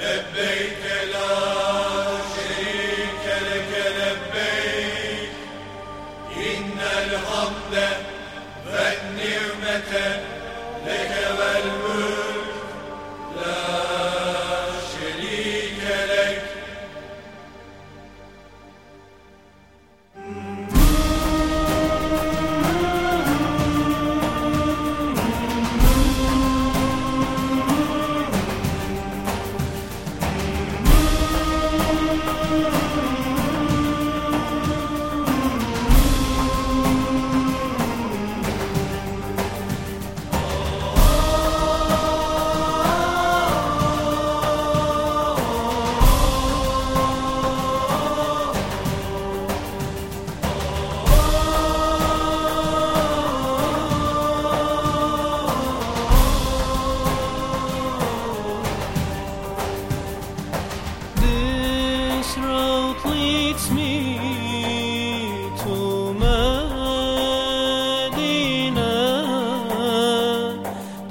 É bem...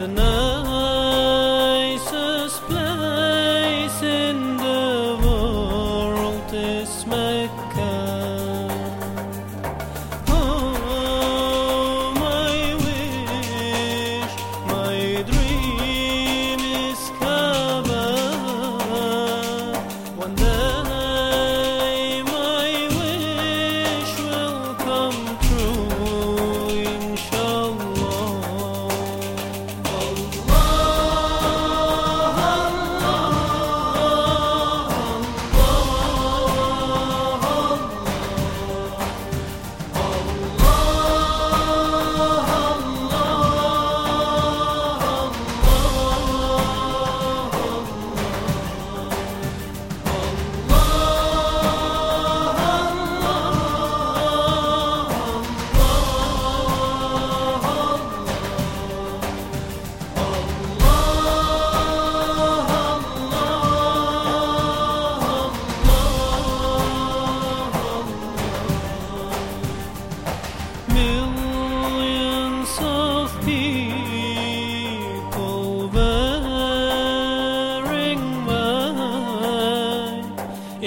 enough.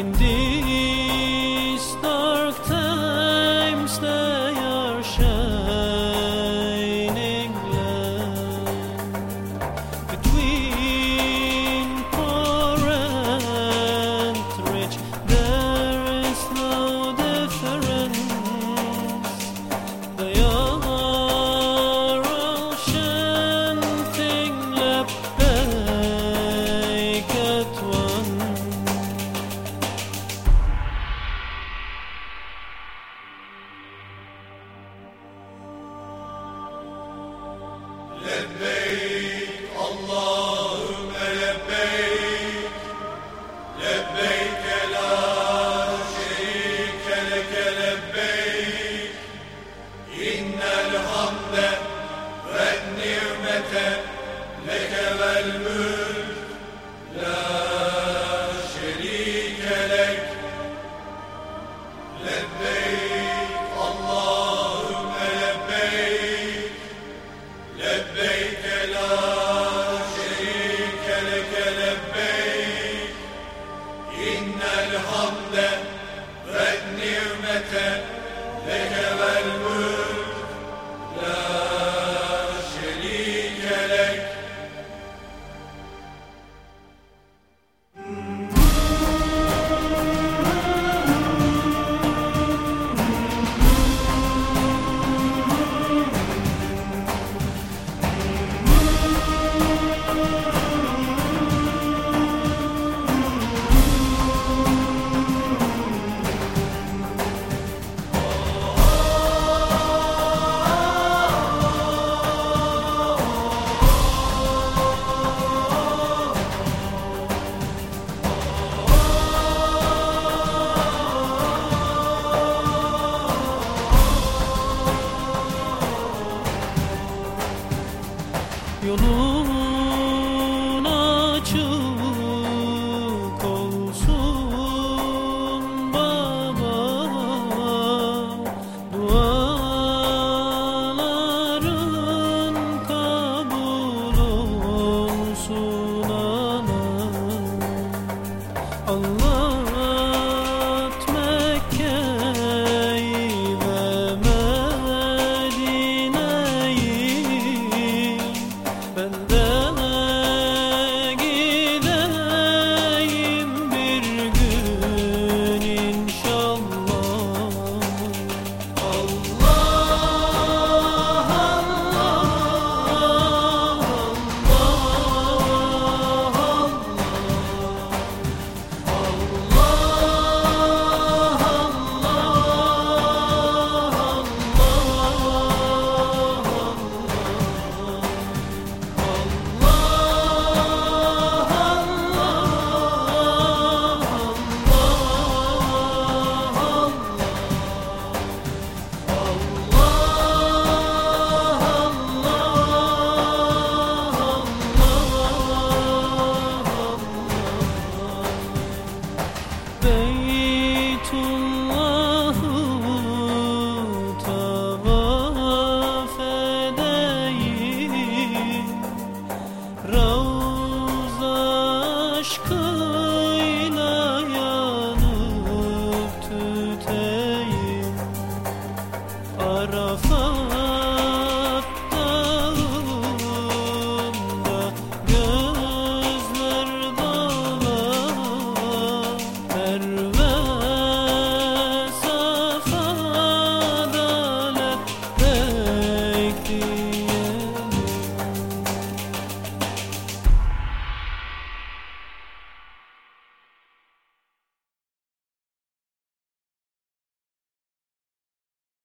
indeed. الحمد والنعمة لك والملك